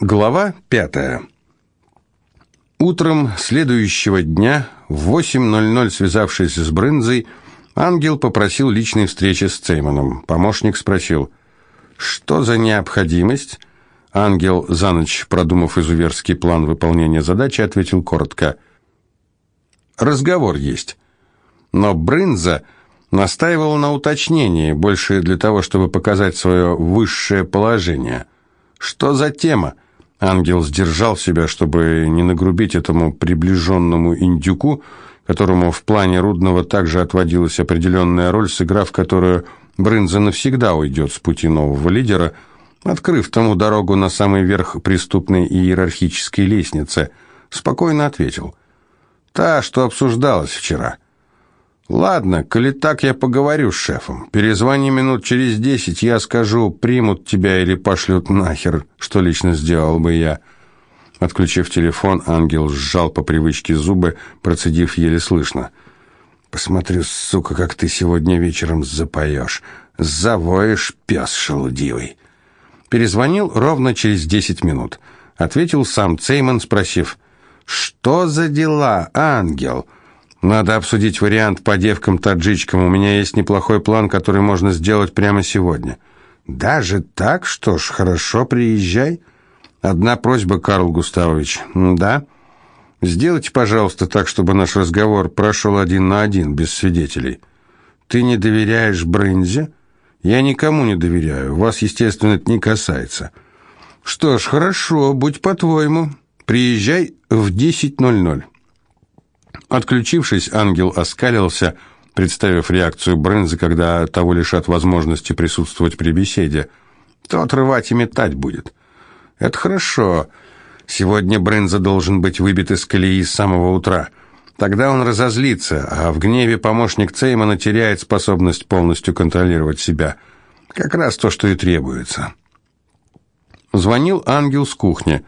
Глава пятая. Утром следующего дня в 8.00, связавшись с Брынзой, ангел попросил личной встречи с Цейманом. Помощник спросил, что за необходимость? Ангел, за ночь продумав изуверский план выполнения задачи, ответил коротко. Разговор есть. Но Брынза настаивал на уточнении, больше для того, чтобы показать свое высшее положение. Что за тема? Ангел сдержал себя, чтобы не нагрубить этому приближенному индюку, которому в плане Рудного также отводилась определенная роль, сыграв которую Брынза навсегда уйдет с пути нового лидера, открыв тому дорогу на самый верх преступной иерархической лестницы, спокойно ответил. «Та, что обсуждалась вчера». «Ладно, коли так, я поговорю с шефом. Перезвони минут через десять, я скажу, примут тебя или пошлют нахер, что лично сделал бы я». Отключив телефон, ангел сжал по привычке зубы, процедив еле слышно. «Посмотрю, сука, как ты сегодня вечером запоешь. Завоешь, пес шелудивый». Перезвонил ровно через десять минут. Ответил сам Цейман, спросив, «Что за дела, ангел?» Надо обсудить вариант по девкам-таджичкам. У меня есть неплохой план, который можно сделать прямо сегодня. Даже так? Что ж, хорошо, приезжай. Одна просьба, Карл Густавович. Да? Сделайте, пожалуйста, так, чтобы наш разговор прошел один на один, без свидетелей. Ты не доверяешь Брынзе? Я никому не доверяю. Вас, естественно, это не касается. Что ж, хорошо, будь по-твоему. Приезжай в 10.00. Отключившись, ангел оскалился, представив реакцию Брынза, когда того лишат возможности присутствовать при беседе. То отрывать и метать будет. Это хорошо. Сегодня Брынза должен быть выбит из колеи с самого утра. Тогда он разозлится, а в гневе помощник Цеймана теряет способность полностью контролировать себя. Как раз то, что и требуется. Звонил ангел с кухни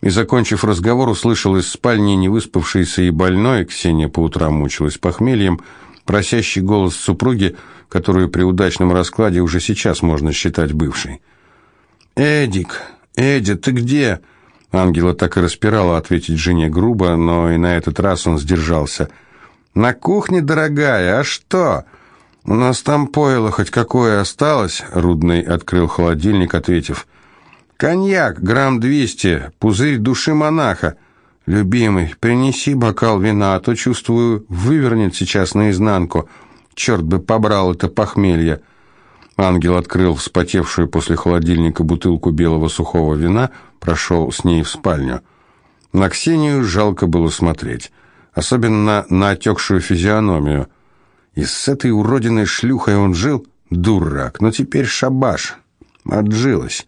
и, закончив разговор, услышал из спальни невыспавшейся и больной, Ксения по утрам мучилась похмельем, просящий голос супруги, которую при удачном раскладе уже сейчас можно считать бывшей. «Эдик, Эдди, ты где?» Ангела так и распирала ответить жене грубо, но и на этот раз он сдержался. «На кухне, дорогая, а что?» «У нас там пойло хоть какое осталось?» Рудный открыл холодильник, ответив. «Коньяк, грамм двести, пузырь души монаха. Любимый, принеси бокал вина, а то, чувствую, вывернет сейчас наизнанку. Черт бы побрал это похмелье». Ангел открыл вспотевшую после холодильника бутылку белого сухого вина, прошел с ней в спальню. На Ксению жалко было смотреть, особенно на отекшую физиономию. И с этой уродиной шлюхой он жил, дурак, но теперь шабаш, отжилась.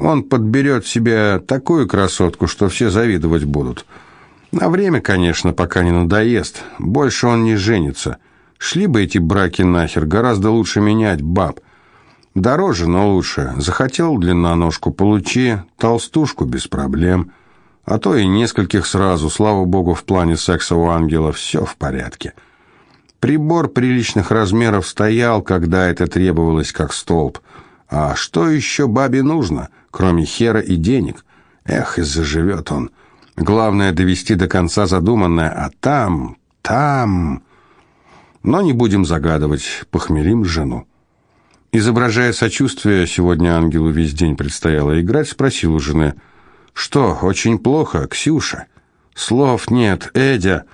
Он подберет себе такую красотку, что все завидовать будут. На время, конечно, пока не надоест. Больше он не женится. Шли бы эти браки нахер, гораздо лучше менять баб. Дороже, но лучше. Захотел длинноножку, получи, толстушку без проблем. А то и нескольких сразу, слава богу, в плане секса у ангела все в порядке. Прибор приличных размеров стоял, когда это требовалось, как столб. А что еще бабе нужно, кроме хера и денег? Эх, и заживет он. Главное довести до конца задуманное, а там, там... Но не будем загадывать, похмелим жену. Изображая сочувствие, сегодня ангелу весь день предстояло играть, спросил у жены, «Что, очень плохо, Ксюша?» «Слов нет, Эдя.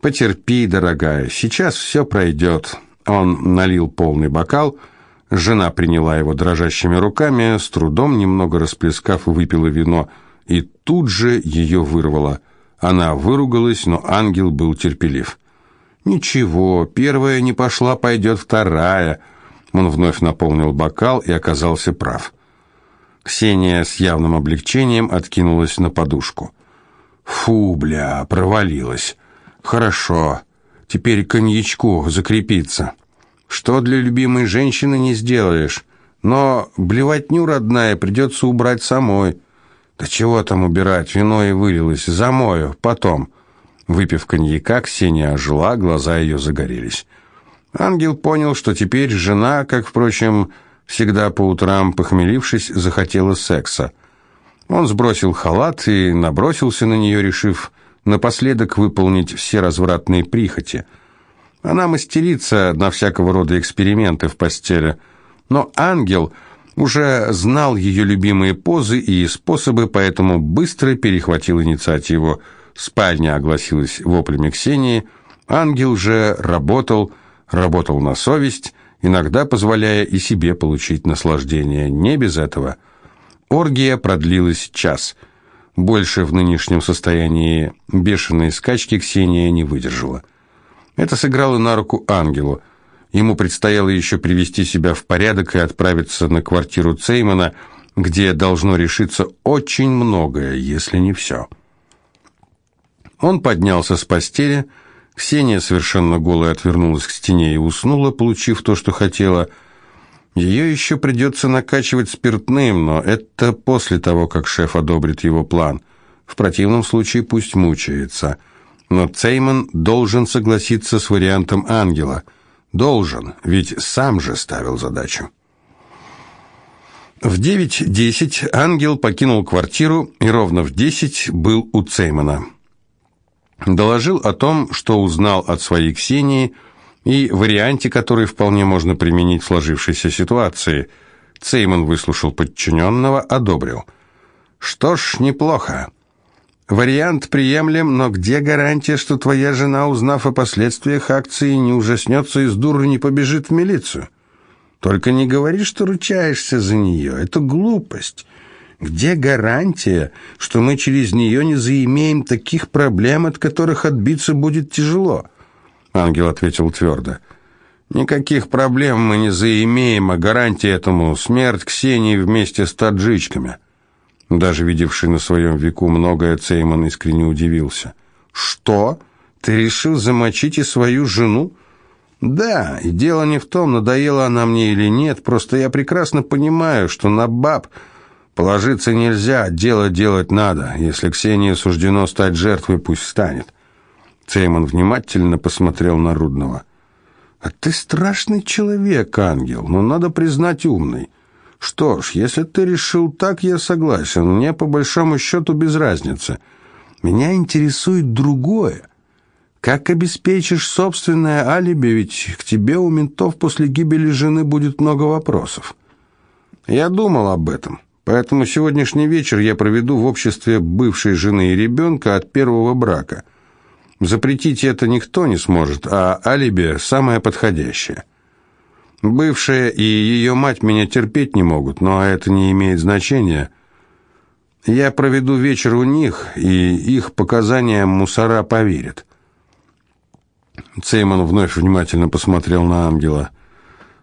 Потерпи, дорогая, сейчас все пройдет». Он налил полный бокал, — Жена приняла его дрожащими руками, с трудом, немного расплескав, выпила вино, и тут же ее вырвало. Она выругалась, но ангел был терпелив. «Ничего, первая не пошла, пойдет вторая». Он вновь наполнил бокал и оказался прав. Ксения с явным облегчением откинулась на подушку. «Фу, бля, провалилась. Хорошо, теперь коньячку закрепиться». Что для любимой женщины не сделаешь. Но блевотню, родная, придется убрать самой. Да чего там убирать, вино и вылилось, замою, потом. Выпив коньяка, Ксения ожила, глаза ее загорелись. Ангел понял, что теперь жена, как, впрочем, всегда по утрам, похмелившись, захотела секса. Он сбросил халат и набросился на нее, решив напоследок выполнить все развратные прихоти. Она мастерица на всякого рода эксперименты в постели, но ангел уже знал ее любимые позы и способы, поэтому быстро перехватил инициативу. Спальня огласилась воплями Ксении, ангел же работал, работал на совесть, иногда позволяя и себе получить наслаждение, не без этого. Оргия продлилась час. Больше в нынешнем состоянии бешеной скачки Ксения не выдержала. Это сыграло на руку ангелу. Ему предстояло еще привести себя в порядок и отправиться на квартиру Цеймана, где должно решиться очень многое, если не все. Он поднялся с постели, Ксения совершенно голая отвернулась к стене и уснула, получив то, что хотела. Ее еще придется накачивать спиртным, но это после того, как шеф одобрит его план. В противном случае пусть мучается. Но Цейман должен согласиться с вариантом ангела. Должен, ведь сам же ставил задачу. В 9.10 ангел покинул квартиру и ровно в 10 был у Цеймана. Доложил о том, что узнал от своей Ксении и варианте, который вполне можно применить в сложившейся ситуации. Цейман выслушал подчиненного, одобрил. «Что ж, неплохо. Вариант приемлем, но где гарантия, что твоя жена, узнав о последствиях акции, не ужаснется и с дуру не побежит в милицию? Только не говори, что ручаешься за нее. Это глупость». Где гарантия, что мы через нее не заимеем таких проблем, от которых отбиться будет тяжело? Ангел ответил твердо. Никаких проблем мы не заимеем, а гарантия этому смерть Ксении вместе с таджичками. Даже видевший на своем веку многое, Цейман искренне удивился. Что? Ты решил замочить и свою жену? Да, и дело не в том, надоела она мне или нет, просто я прекрасно понимаю, что на баб Положиться нельзя, дело делать надо. Если Ксении суждено стать жертвой, пусть станет. Цеймон внимательно посмотрел на Рудного. «А ты страшный человек, ангел, но надо признать умный. Что ж, если ты решил так, я согласен. Мне по большому счету без разницы. Меня интересует другое. Как обеспечишь собственное алиби, ведь к тебе у ментов после гибели жены будет много вопросов». Я думал об этом. Поэтому сегодняшний вечер я проведу в обществе бывшей жены и ребенка от первого брака. Запретить это никто не сможет, а алиби самое подходящее. Бывшая и ее мать меня терпеть не могут, но это не имеет значения. Я проведу вечер у них, и их показания мусора поверят. Цеймон вновь внимательно посмотрел на ангела.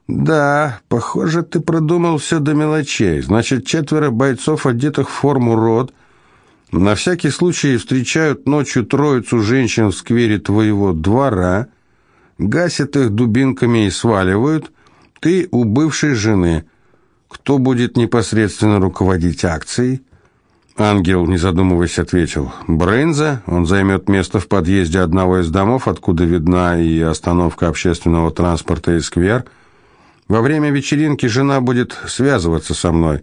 «Да, похоже, ты продумал все до мелочей. Значит, четверо бойцов, одетых в форму род, на всякий случай встречают ночью троицу женщин в сквере твоего двора, гасят их дубинками и сваливают. Ты у бывшей жены. Кто будет непосредственно руководить акцией?» Ангел, не задумываясь, ответил. «Брынза. Он займет место в подъезде одного из домов, откуда видна и остановка общественного транспорта и сквер». Во время вечеринки жена будет связываться со мной.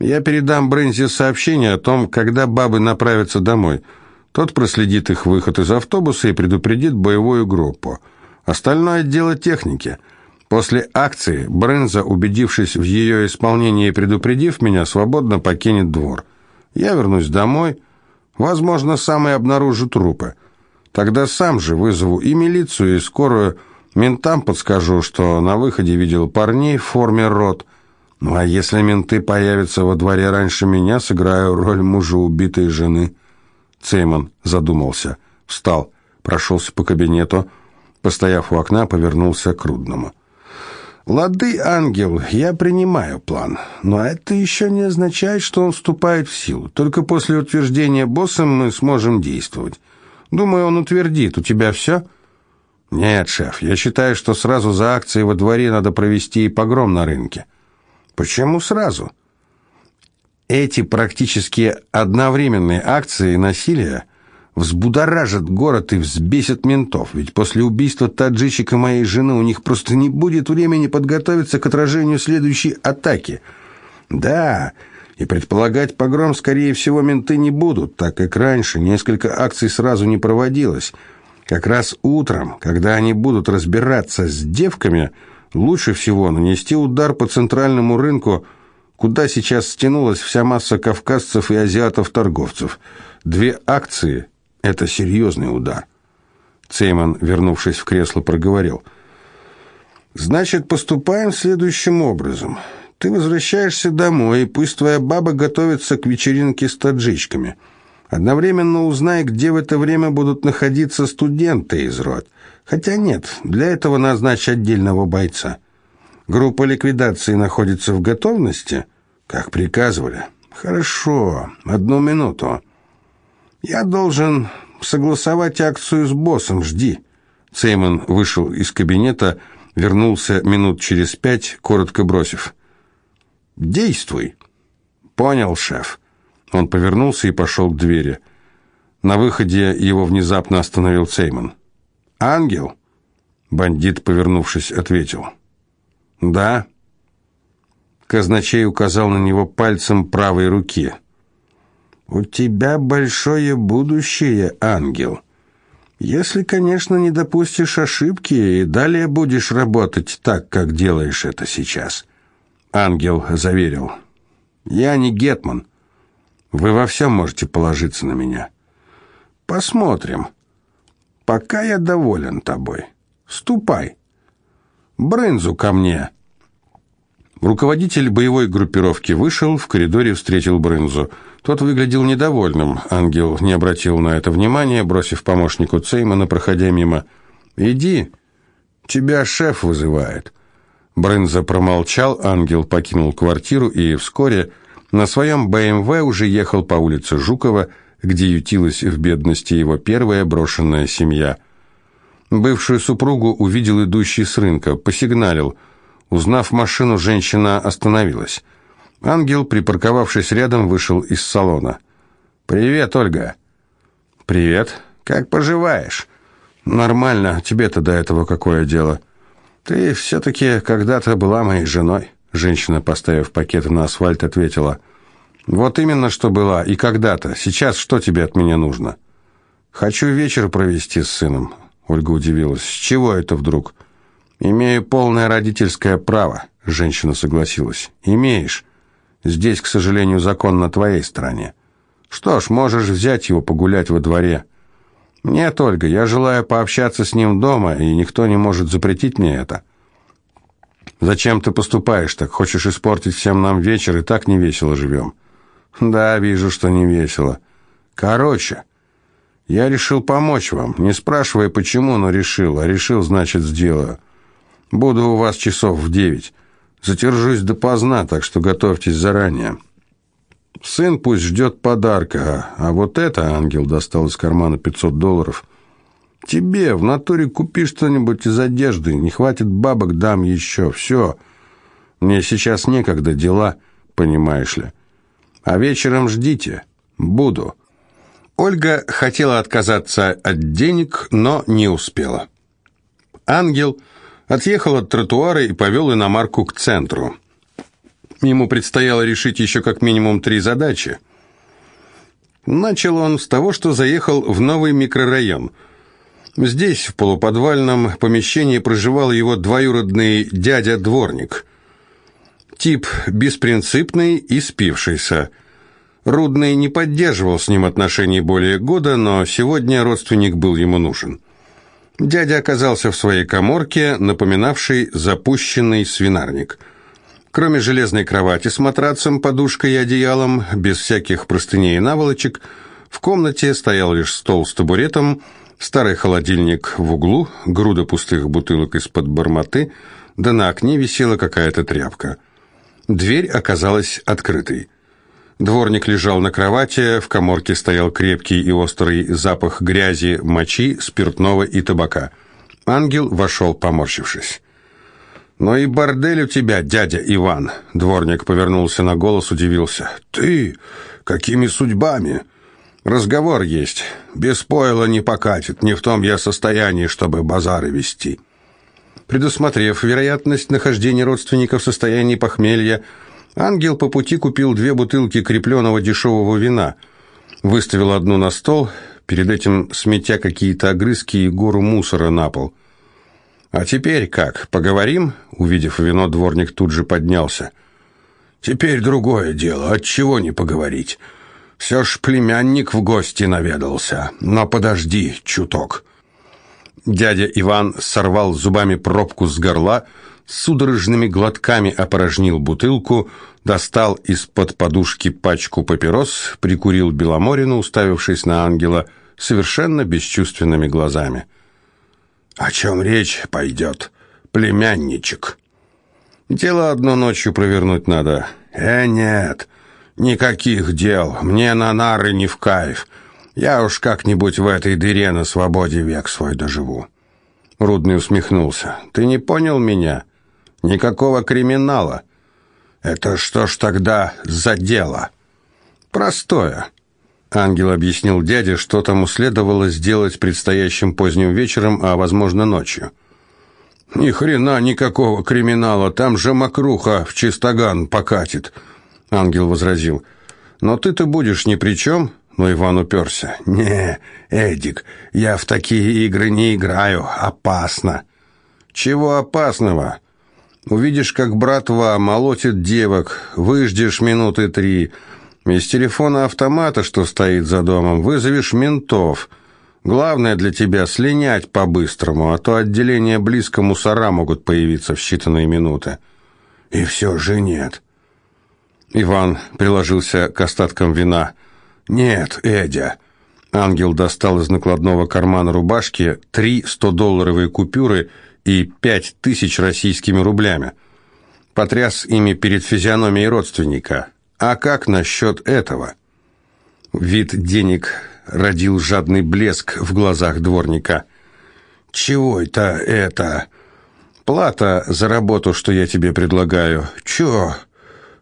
Я передам Брэнзи сообщение о том, когда бабы направятся домой. Тот проследит их выход из автобуса и предупредит боевую группу. Остальное дело техники. После акции Брэнза, убедившись в ее исполнении и предупредив меня, свободно покинет двор. Я вернусь домой. Возможно, сам и обнаружу трупы. Тогда сам же вызову и милицию, и скорую Ментам подскажу, что на выходе видел парней в форме рот. Ну а если менты появятся во дворе раньше меня, сыграю роль мужа убитой жены. Цеймон задумался, встал, прошелся по кабинету, постояв у окна, повернулся к Рудному. «Лады, ангел, я принимаю план, но это еще не означает, что он вступает в силу. Только после утверждения боссом мы сможем действовать. Думаю, он утвердит. У тебя все?» «Нет, шеф, я считаю, что сразу за акцией во дворе надо провести и погром на рынке». «Почему сразу?» Эти практически одновременные акции насилия взбудоражат город и взбесят ментов, ведь после убийства таджичика моей жены у них просто не будет времени подготовиться к отражению следующей атаки. Да, И предполагать погром, скорее всего, менты не будут, так как раньше несколько акций сразу не проводилось. Как раз утром, когда они будут разбираться с девками, лучше всего нанести удар по центральному рынку, куда сейчас стянулась вся масса кавказцев и азиатов-торговцев. Две акции – это серьезный удар. Цейман, вернувшись в кресло, проговорил. «Значит, поступаем следующим образом. Ты возвращаешься домой, и пусть твоя баба готовится к вечеринке с таджичками». Одновременно узнай, где в это время будут находиться студенты из рот. Хотя нет, для этого назначь отдельного бойца. Группа ликвидации находится в готовности, как приказывали. Хорошо, одну минуту. Я должен согласовать акцию с боссом, жди. Цеймон вышел из кабинета, вернулся минут через пять, коротко бросив. «Действуй». «Понял, шеф». Он повернулся и пошел к двери. На выходе его внезапно остановил Цеймон. «Ангел?» Бандит, повернувшись, ответил. «Да». Казначей указал на него пальцем правой руки. «У тебя большое будущее, ангел. Если, конечно, не допустишь ошибки и далее будешь работать так, как делаешь это сейчас». Ангел заверил. «Я не Гетман. Вы во всем можете положиться на меня. Посмотрим. Пока я доволен тобой. Ступай. Брынзу ко мне. Руководитель боевой группировки вышел, в коридоре встретил Брынзу. Тот выглядел недовольным. Ангел не обратил на это внимания, бросив помощнику Цеймана, проходя мимо. «Иди, тебя шеф вызывает». Брынза промолчал, ангел покинул квартиру и вскоре на своем БМВ уже ехал по улице Жукова, где ютилась в бедности его первая брошенная семья. Бывшую супругу увидел идущий с рынка, посигналил. Узнав машину, женщина остановилась. Ангел, припарковавшись рядом, вышел из салона. «Привет, Ольга». «Привет. Как поживаешь?» «Нормально. Тебе-то до этого какое дело?» «Ты все-таки когда-то была моей женой». Женщина, поставив пакет на асфальт, ответила. «Вот именно что была и когда-то. Сейчас что тебе от меня нужно?» «Хочу вечер провести с сыном». Ольга удивилась. «С чего это вдруг?» «Имею полное родительское право», — женщина согласилась. «Имеешь. Здесь, к сожалению, закон на твоей стороне. Что ж, можешь взять его погулять во дворе». «Нет, Ольга, я желаю пообщаться с ним дома, и никто не может запретить мне это». «Зачем ты поступаешь так? Хочешь испортить всем нам вечер, и так не весело живем?» «Да, вижу, что не весело. Короче, я решил помочь вам. Не спрашивая, почему, но решил. А решил, значит, сделаю. Буду у вас часов в девять. Затержусь допоздна, так что готовьтесь заранее. Сын пусть ждет подарка, а вот это, ангел достал из кармана 500 долларов, Тебе в натуре купи что-нибудь из одежды, не хватит бабок, дам еще, все. Мне сейчас некогда дела, понимаешь ли. А вечером ждите, буду». Ольга хотела отказаться от денег, но не успела. Ангел отъехал от тротуара и повел иномарку к центру. Ему предстояло решить еще как минимум три задачи. Начал он с того, что заехал в новый микрорайон – Здесь, в полуподвальном помещении, проживал его двоюродный дядя-дворник. Тип беспринципный и спившийся. Рудный не поддерживал с ним отношений более года, но сегодня родственник был ему нужен. Дядя оказался в своей коморке, напоминавшей запущенный свинарник. Кроме железной кровати с матрацем, подушкой и одеялом, без всяких простыней и наволочек, в комнате стоял лишь стол с табуретом – Старый холодильник в углу, груда пустых бутылок из-под барматы, да на окне висела какая-то тряпка. Дверь оказалась открытой. Дворник лежал на кровати, в коморке стоял крепкий и острый запах грязи, мочи, спиртного и табака. Ангел вошел, поморщившись. «Ну и бордель у тебя, дядя Иван!» Дворник повернулся на голос, удивился. «Ты? Какими судьбами?» Разговор есть. Без пойла не покатит. Не в том я состоянии, чтобы базары вести. Предусмотрев вероятность нахождения родственников в состоянии похмелья, Ангел по пути купил две бутылки крепленного дешевого вина, выставил одну на стол, перед этим сметя какие-то огрызки и гору мусора на пол. «А теперь как, поговорим?» Увидев вино, дворник тут же поднялся. «Теперь другое дело, от чего не поговорить? Все ж племянник в гости наведался, но подожди чуток». Дядя Иван сорвал зубами пробку с горла, судорожными глотками опорожнил бутылку, достал из-под подушки пачку папирос, прикурил Беломорину, уставившись на ангела, совершенно бесчувственными глазами. «О чем речь пойдет, племянничек?» «Дело одно ночью провернуть надо». «Э, нет, никаких дел, мне на нары не в кайф. Я уж как-нибудь в этой дыре на свободе век свой доживу». Рудный усмехнулся. «Ты не понял меня? Никакого криминала. Это что ж тогда за дело?» «Простое». Ангел объяснил дяде, что тому следовало сделать предстоящим поздним вечером, а, возможно, ночью. «Ни хрена никакого криминала, там же мокруха в чистоган покатит», — ангел возразил. «Но ты-то будешь ни при чем, но Иван уперся. «Не, Эдик, я в такие игры не играю. Опасно». «Чего опасного?» «Увидишь, как братва молотит девок, выждешь минуты три. Из телефона автомата, что стоит за домом, вызовешь ментов. Главное для тебя слинять по-быстрому, а то отделение близко мусора могут появиться в считанные минуты». «И все же нет». Иван приложился к остаткам вина – «Нет, Эдя». Ангел достал из накладного кармана рубашки три 100-долларовые купюры и пять тысяч российскими рублями. Потряс ими перед физиономией родственника. «А как насчет этого?» Вид денег родил жадный блеск в глазах дворника. «Чего это это?» «Плата за работу, что я тебе предлагаю». «Чё?»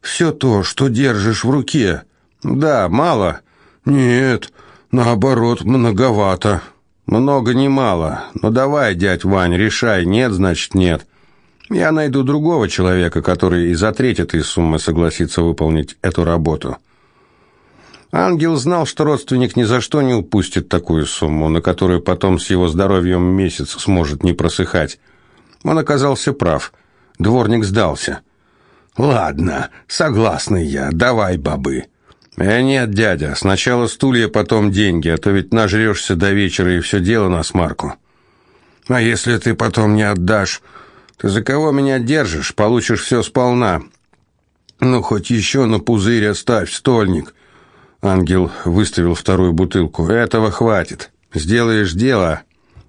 «Все то, что держишь в руке». «Да, мало». «Нет, наоборот, многовато». «Много не мало. Но давай, дядь Вань, решай. Нет, значит, нет. Я найду другого человека, который и за треть этой суммы согласится выполнить эту работу». Ангел знал, что родственник ни за что не упустит такую сумму, на которую потом с его здоровьем месяц сможет не просыхать. Он оказался прав. Дворник сдался. «Ладно, согласный я. Давай, бабы». «Э, нет, дядя, сначала стулья, потом деньги, а то ведь нажрешься до вечера и все дело на смарку». «А если ты потом не отдашь? Ты за кого меня держишь? Получишь все сполна». «Ну, хоть еще на пузырь оставь, стольник». Ангел выставил вторую бутылку. «Этого хватит. Сделаешь дело,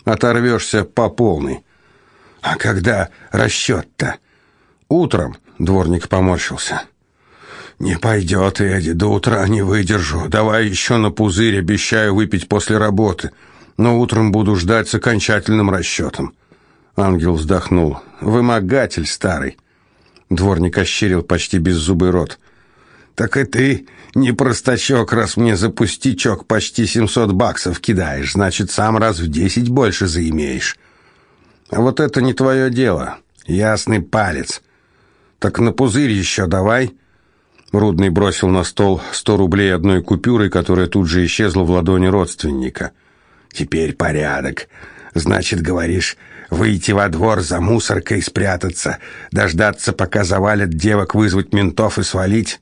оторвешься по полной». «А когда расчет-то?» «Утром», — дворник поморщился. «Не пойдет, Эдди, до утра не выдержу. Давай еще на пузырь, обещаю выпить после работы. Но утром буду ждать с окончательным расчетом». Ангел вздохнул. «Вымогатель старый». Дворник ощерил почти беззубый рот. «Так и ты не простачок, раз мне за пустячок почти семьсот баксов кидаешь, значит, сам раз в десять больше заимеешь». «А вот это не твое дело. Ясный палец. Так на пузырь еще давай». Рудный бросил на стол сто рублей одной купюрой, которая тут же исчезла в ладони родственника. «Теперь порядок. Значит, говоришь, выйти во двор за мусоркой спрятаться, дождаться, пока завалят девок, вызвать ментов и свалить?»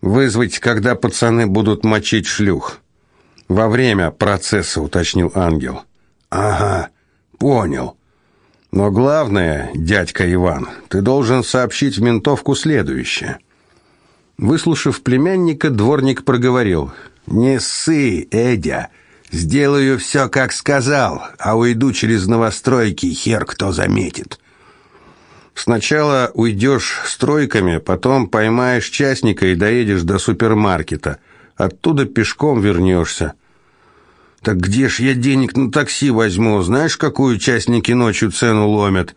«Вызвать, когда пацаны будут мочить шлюх». «Во время процесса», — уточнил ангел. «Ага, понял». «Но главное, дядька Иван, ты должен сообщить ментовку следующее». Выслушав племянника, дворник проговорил. «Не ссы, Эдя. Сделаю все, как сказал, а уйду через новостройки, хер кто заметит». «Сначала уйдешь стройками, потом поймаешь частника и доедешь до супермаркета. Оттуда пешком вернешься». «Так где ж я денег на такси возьму? Знаешь, какую частники ночью цену ломят?»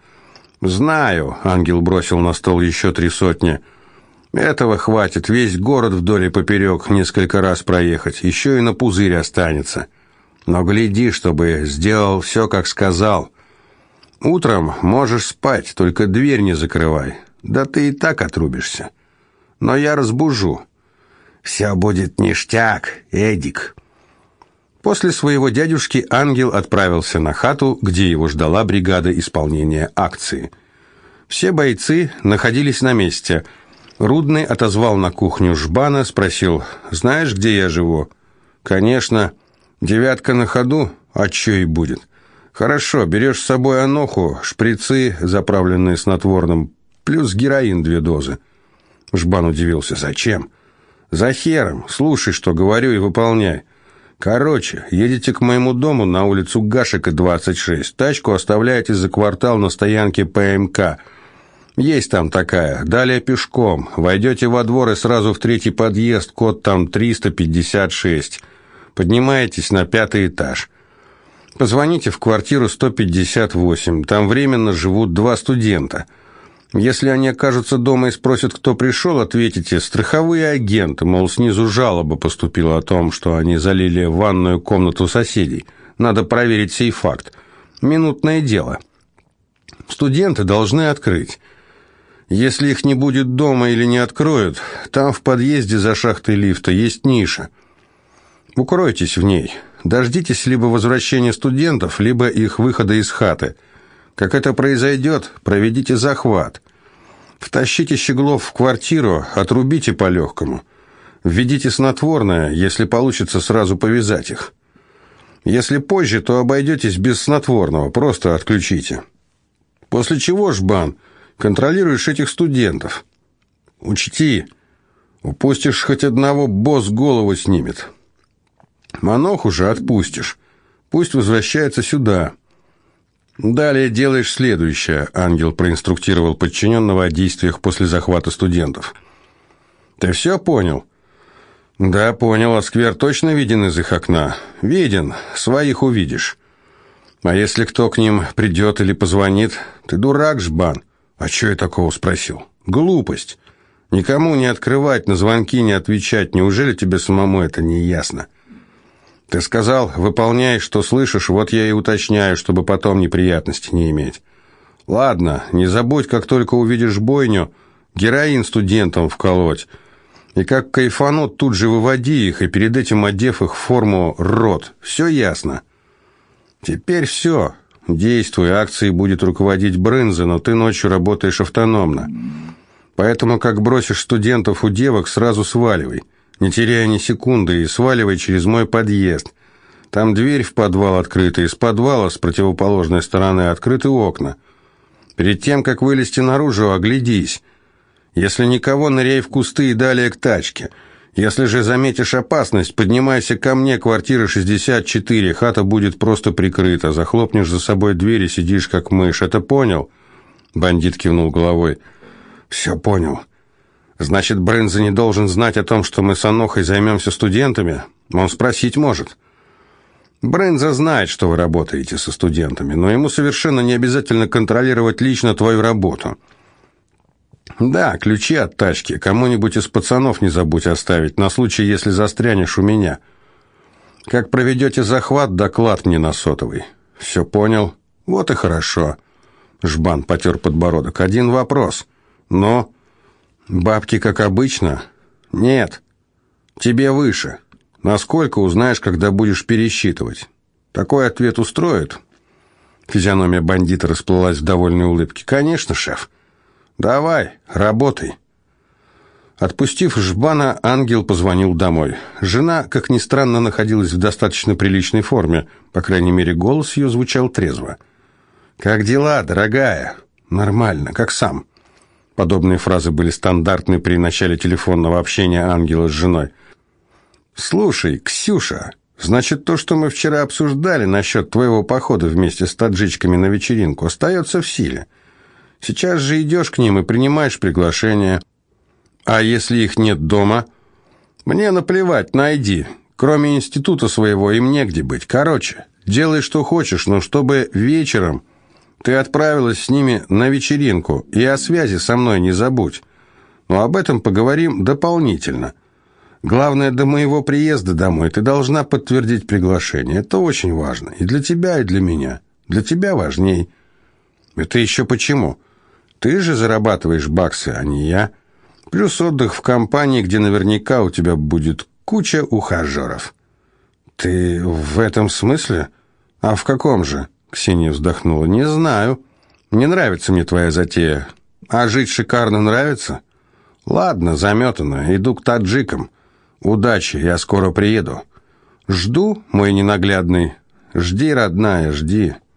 «Знаю», — ангел бросил на стол еще три сотни. Этого хватит, весь город вдоль и поперек несколько раз проехать, еще и на пузырь останется. Но гляди, чтобы сделал все, как сказал. Утром можешь спать, только дверь не закрывай. Да ты и так отрубишься. но я разбужу. Все будет ништяк, Эдик. После своего дядюшки ангел отправился на хату, где его ждала бригада исполнения акции. Все бойцы находились на месте. Рудный отозвал на кухню Жбана, спросил, «Знаешь, где я живу?» «Конечно. Девятка на ходу? А чё и будет?» «Хорошо, берешь с собой аноху, шприцы, заправленные снотворным, плюс героин две дозы». Жбан удивился, «Зачем?» «За хером. Слушай, что говорю, и выполняй. Короче, едете к моему дому на улицу Гашика, 26. Тачку оставляете за квартал на стоянке ПМК. Есть там такая. Далее пешком. Войдете во двор и сразу в третий подъезд, код там 356. Поднимаетесь на пятый этаж. Позвоните в квартиру 158. Там временно живут два студента. Если они окажутся дома и спросят, кто пришел, ответите «страховые агенты», мол, снизу жалоба поступила о том, что они залили ванную комнату соседей. Надо проверить сей факт. Минутное дело. Студенты должны открыть. Если их не будет дома или не откроют, там в подъезде за шахтой лифта есть ниша. Укройтесь в ней. Дождитесь либо возвращения студентов, либо их выхода из хаты – как это произойдет, проведите захват. Втащите щеглов в квартиру, отрубите по-легкому. Введите снотворное, если получится сразу повязать их. Если позже, то обойдетесь без снотворного, просто отключите. После чего, Жбан, контролируешь этих студентов. Учти, упустишь хоть одного, босс голову снимет. Манох уже отпустишь. Пусть возвращается сюда. «Далее делаешь следующее», — ангел проинструктировал подчиненного о действиях после захвата студентов. «Ты все понял?» «Да, понял. А сквер точно виден из их окна?» «Виден. Своих увидишь». «А если кто к ним придет или позвонит?» «Ты дурак, Жбан». «А что я такого спросил?» «Глупость. Никому не открывать, на звонки не отвечать. Неужели тебе самому это не ясно?» Ты сказал, выполняй, что слышишь, вот я и уточняю, чтобы потом неприятностей не иметь. Ладно, не забудь, как только увидишь бойню, героин студентам вколоть. И как кайфанут, тут же выводи их, и перед этим одев их в форму рот. Все ясно. Теперь все. Действуй, акцией будет руководить Брынза, но ты ночью работаешь автономно. Поэтому, как бросишь студентов у девок, сразу сваливай не теряя ни секунды, и сваливай через мой подъезд. Там дверь в подвал открыта, из подвала с противоположной стороны открыты окна. Перед тем, как вылезти наружу, оглядись. Если никого, ныряй в кусты и далее к тачке. Если же заметишь опасность, поднимайся ко мне, квартира 64, хата будет просто прикрыта. Захлопнешь за собой дверь и сидишь как мышь. Это понял?» Бандит кивнул головой. «Все понял. Значит, Брынза не должен знать о том, что мы с Анохой займемся студентами? Он спросить может. Брынза знает, что вы работаете со студентами, но ему совершенно не обязательно контролировать лично твою работу. Да, ключи от тачки кому-нибудь из пацанов не забудь оставить, на случай, если застрянешь у меня. Как проведете захват, доклад мне на сотовый. Все понял? Вот и хорошо. Жбан потер подбородок. Один вопрос. Но... Бабки, как обычно? Нет. Тебе выше. Насколько узнаешь, когда будешь пересчитывать? Такой ответ устроит? Физиономия бандита расплылась в довольной улыбке. Конечно, шеф. Давай, работай. Отпустив Жбана, ангел позвонил домой. Жена, как ни странно, находилась в достаточно приличной форме. По крайней мере, голос ее звучал трезво. «Как дела, дорогая?» «Нормально, как сам». Подобные фразы были стандартны при начале телефонного общения ангела с женой. «Слушай, Ксюша, значит, то, что мы вчера обсуждали насчет твоего похода вместе с таджичками на вечеринку, остается в силе. Сейчас же идешь к ним и принимаешь приглашение. А если их нет дома? Мне наплевать, найди. Кроме института своего им негде быть. Короче, делай, что хочешь, но чтобы вечером ты отправилась с ними на вечеринку, и о связи со мной не забудь. Но об этом поговорим дополнительно. Главное, до моего приезда домой ты должна подтвердить приглашение. Это очень важно. И для тебя, и для меня. Для тебя важней. Это еще почему? Ты же зарабатываешь баксы, а не я. Плюс отдых в компании, где наверняка у тебя будет куча ухажеров». «Ты в этом смысле? А в каком же?» Ксения вздохнула. «Не знаю. Не нравится мне твоя затея. А жить шикарно нравится?» «Ладно, заметано. Иду к таджикам. Удачи, я скоро приеду». «Жду, мой ненаглядный. Жди, родная, жди».